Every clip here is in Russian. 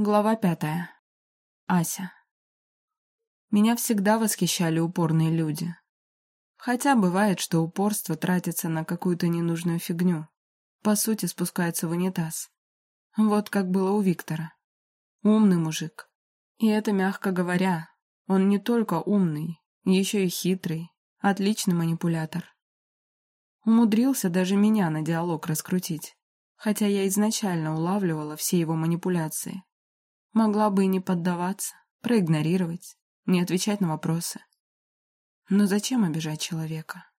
Глава пятая. Ася. Меня всегда восхищали упорные люди. Хотя бывает, что упорство тратится на какую-то ненужную фигню. По сути, спускается в унитаз. Вот как было у Виктора. Умный мужик. И это мягко говоря. Он не только умный, еще и хитрый, отличный манипулятор. Умудрился даже меня на диалог раскрутить, хотя я изначально улавливала все его манипуляции. Могла бы и не поддаваться, проигнорировать, не отвечать на вопросы. Но зачем обижать человека?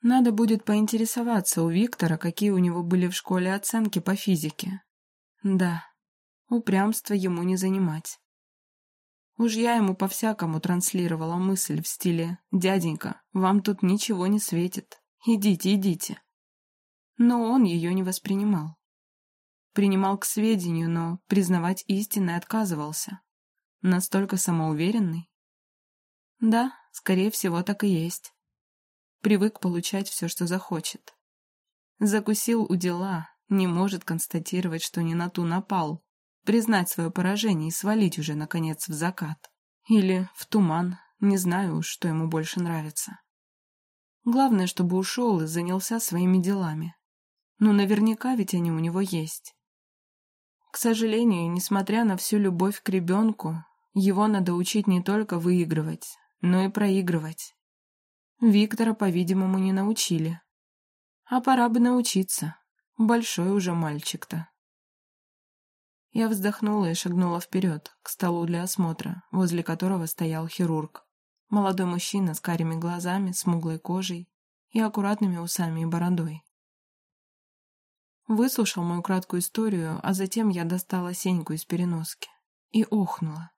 Надо будет поинтересоваться у Виктора, какие у него были в школе оценки по физике. Да, упрямство ему не занимать. Уж я ему по-всякому транслировала мысль в стиле «Дяденька, вам тут ничего не светит. Идите, идите». Но он ее не воспринимал принимал к сведению, но признавать истинное отказывался. Настолько самоуверенный? Да, скорее всего, так и есть. Привык получать все, что захочет. Закусил у дела, не может констатировать, что не на ту напал, признать свое поражение и свалить уже, наконец, в закат. Или в туман, не знаю уж, что ему больше нравится. Главное, чтобы ушел и занялся своими делами. Ну, наверняка ведь они у него есть. Сожалению, несмотря на всю любовь к ребенку, его надо учить не только выигрывать, но и проигрывать. Виктора, по-видимому, не научили. А пора бы научиться. Большой уже мальчик-то. Я вздохнула и шагнула вперед, к столу для осмотра, возле которого стоял хирург. Молодой мужчина с карими глазами, смуглой кожей и аккуратными усами и бородой. Выслушал мою краткую историю, а затем я достала Сеньку из переноски. И охнула.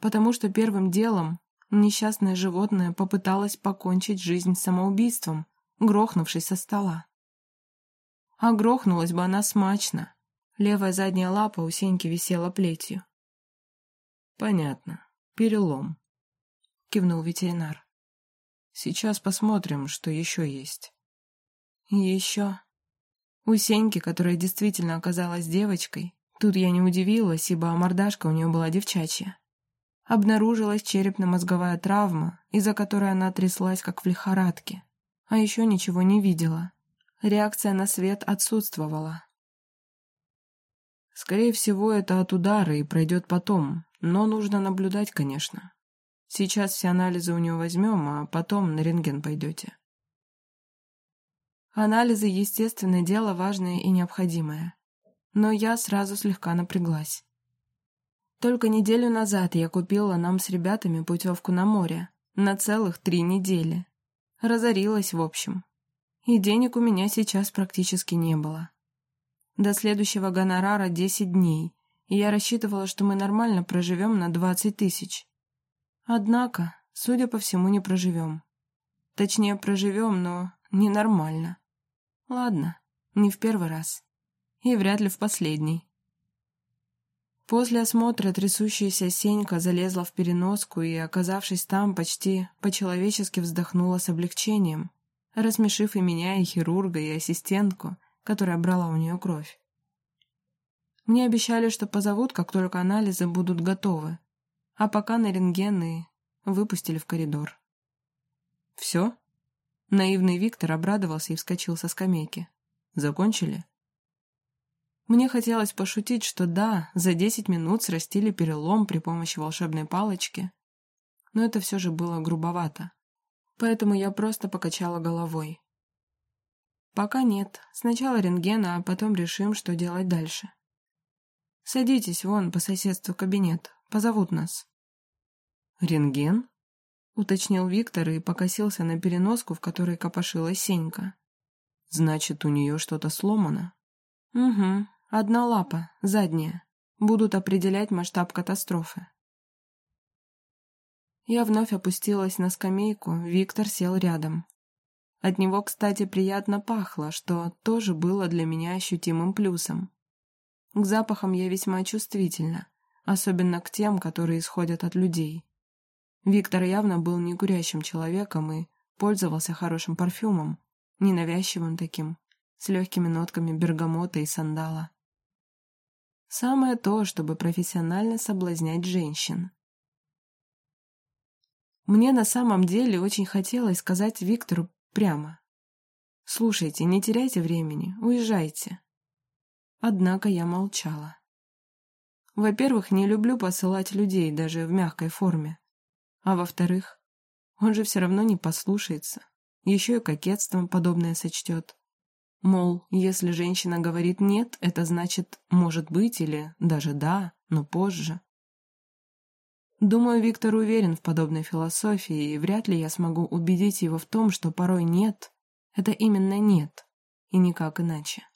Потому что первым делом несчастное животное попыталось покончить жизнь самоубийством, грохнувшись со стола. А грохнулась бы она смачно. Левая задняя лапа у Сеньки висела плетью. «Понятно. Перелом», — кивнул ветеринар. «Сейчас посмотрим, что еще есть». «Еще?» У Сеньки, которая действительно оказалась девочкой, тут я не удивилась, ибо мордашка у нее была девчачья. Обнаружилась черепно-мозговая травма, из-за которой она тряслась, как в лихорадке. А еще ничего не видела. Реакция на свет отсутствовала. Скорее всего, это от удара и пройдет потом, но нужно наблюдать, конечно. Сейчас все анализы у нее возьмем, а потом на рентген пойдете. Анализы, естественное дело, важное и необходимое. Но я сразу слегка напряглась. Только неделю назад я купила нам с ребятами путевку на море. На целых три недели. Разорилась, в общем. И денег у меня сейчас практически не было. До следующего гонорара 10 дней, и я рассчитывала, что мы нормально проживем на 20 тысяч. Однако, судя по всему, не проживем. Точнее, проживем, но ненормально. Ладно, не в первый раз. И вряд ли в последний. После осмотра трясущаяся Сенька залезла в переноску и, оказавшись там, почти по-человечески вздохнула с облегчением, рассмешив и меня, и хирурга, и ассистентку, которая брала у нее кровь. Мне обещали, что позовут, как только анализы будут готовы, а пока на рентген и выпустили в коридор. «Все?» Наивный Виктор обрадовался и вскочил со скамейки. «Закончили?» Мне хотелось пошутить, что да, за десять минут срастили перелом при помощи волшебной палочки, но это все же было грубовато, поэтому я просто покачала головой. Пока нет, сначала рентгена, а потом решим, что делать дальше. Садитесь вон по соседству кабинет, позовут нас. Рентген? Уточнил Виктор и покосился на переноску, в которой копошилась Сенька. «Значит, у нее что-то сломано?» «Угу. Одна лапа, задняя. Будут определять масштаб катастрофы». Я вновь опустилась на скамейку, Виктор сел рядом. От него, кстати, приятно пахло, что тоже было для меня ощутимым плюсом. К запахам я весьма чувствительна, особенно к тем, которые исходят от людей. Виктор явно был не курящим человеком и пользовался хорошим парфюмом, ненавязчивым таким, с легкими нотками бергамота и сандала. Самое то, чтобы профессионально соблазнять женщин. Мне на самом деле очень хотелось сказать Виктору прямо. «Слушайте, не теряйте времени, уезжайте». Однако я молчала. Во-первых, не люблю посылать людей даже в мягкой форме. А во-вторых, он же все равно не послушается. Еще и кокетством подобное сочтет. Мол, если женщина говорит «нет», это значит «может быть» или даже «да», но позже. Думаю, Виктор уверен в подобной философии, и вряд ли я смогу убедить его в том, что порой «нет» — это именно «нет», и никак иначе.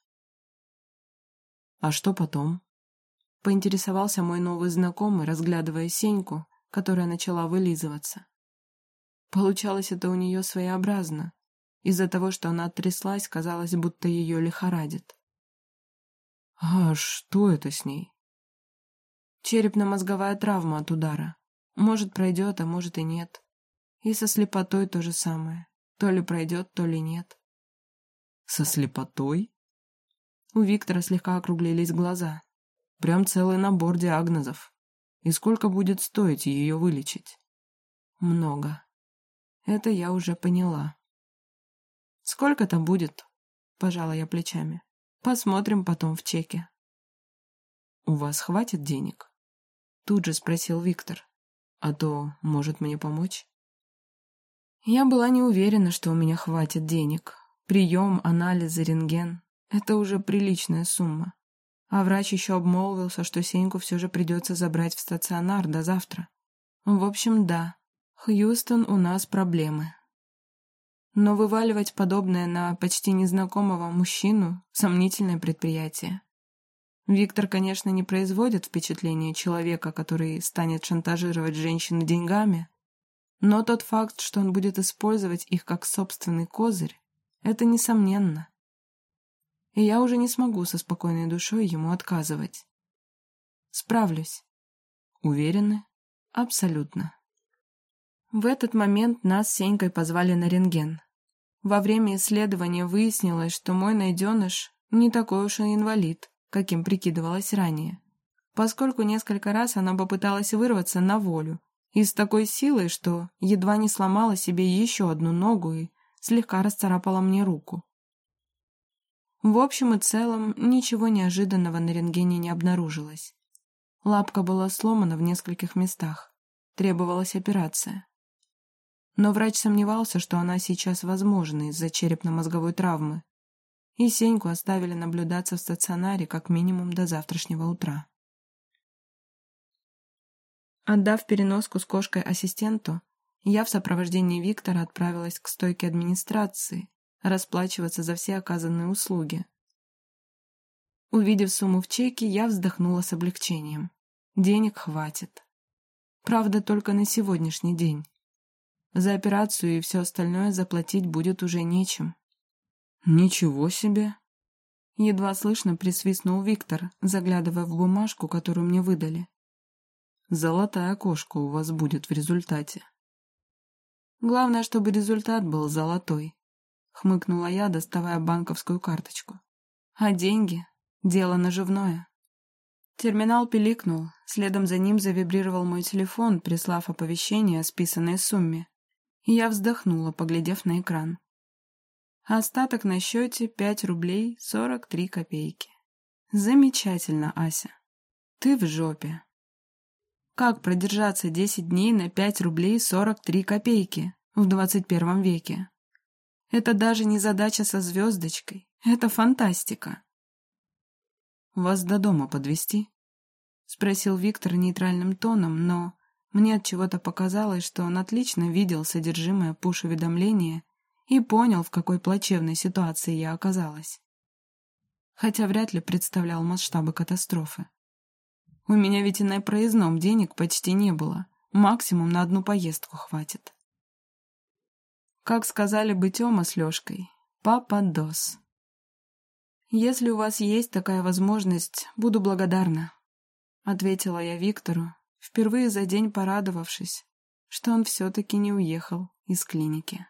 «А что потом?» — поинтересовался мой новый знакомый, разглядывая Сеньку, которая начала вылизываться. Получалось это у нее своеобразно. Из-за того, что она тряслась, казалось, будто ее лихорадит. «А что это с ней?» «Черепно-мозговая травма от удара. Может, пройдет, а может и нет. И со слепотой то же самое. То ли пройдет, то ли нет». «Со слепотой?» У Виктора слегка округлились глаза. «Прям целый набор диагнозов. И сколько будет стоить ее вылечить?» «Много. Это я уже поняла». «Сколько там будет?» — пожала я плечами. «Посмотрим потом в чеке». «У вас хватит денег?» Тут же спросил Виктор. «А то, может, мне помочь?» Я была не уверена, что у меня хватит денег. Прием, анализы, рентген — это уже приличная сумма. А врач еще обмолвился, что Сеньку все же придется забрать в стационар до завтра. В общем, да, Хьюстон, у нас проблемы. Но вываливать подобное на почти незнакомого мужчину – сомнительное предприятие. Виктор, конечно, не производит впечатление человека, который станет шантажировать женщину деньгами, но тот факт, что он будет использовать их как собственный козырь, это несомненно. И я уже не смогу со спокойной душой ему отказывать. Справлюсь. Уверены? Абсолютно. В этот момент нас с Сенькой позвали на рентген. Во время исследования выяснилось, что мой найденыш не такой уж и инвалид, каким прикидывалась ранее, поскольку несколько раз она попыталась вырваться на волю, и с такой силой, что едва не сломала себе еще одну ногу и слегка расцарапала мне руку. В общем и целом, ничего неожиданного на рентгене не обнаружилось. Лапка была сломана в нескольких местах. Требовалась операция. Но врач сомневался, что она сейчас возможна из-за черепно-мозговой травмы. И Сеньку оставили наблюдаться в стационаре как минимум до завтрашнего утра. Отдав переноску с кошкой ассистенту, я в сопровождении Виктора отправилась к стойке администрации расплачиваться за все оказанные услуги. Увидев сумму в чеке, я вздохнула с облегчением. Денег хватит. Правда, только на сегодняшний день. За операцию и все остальное заплатить будет уже нечем. «Ничего себе!» Едва слышно присвистнул Виктор, заглядывая в бумажку, которую мне выдали. «Золотая кошка у вас будет в результате». «Главное, чтобы результат был золотой», — хмыкнула я, доставая банковскую карточку. «А деньги? Дело наживное». Терминал пиликнул, следом за ним завибрировал мой телефон, прислав оповещение о списанной сумме. Я вздохнула, поглядев на экран. Остаток на счете пять рублей сорок три копейки. Замечательно, Ася. Ты в жопе. Как продержаться десять дней на пять рублей сорок три копейки в двадцать первом веке? Это даже не задача со звездочкой. Это фантастика. «Вас до дома подвести? спросил Виктор нейтральным тоном, но мне от чего-то показалось, что он отлично видел содержимое пуш-уведомления и понял, в какой плачевной ситуации я оказалась. Хотя вряд ли представлял масштабы катастрофы. У меня ведь и на проездном денег почти не было. Максимум на одну поездку хватит. Как сказали бы Тёма с Лёшкой, папа дос. «Если у вас есть такая возможность, буду благодарна», — ответила я Виктору, впервые за день порадовавшись, что он все-таки не уехал из клиники.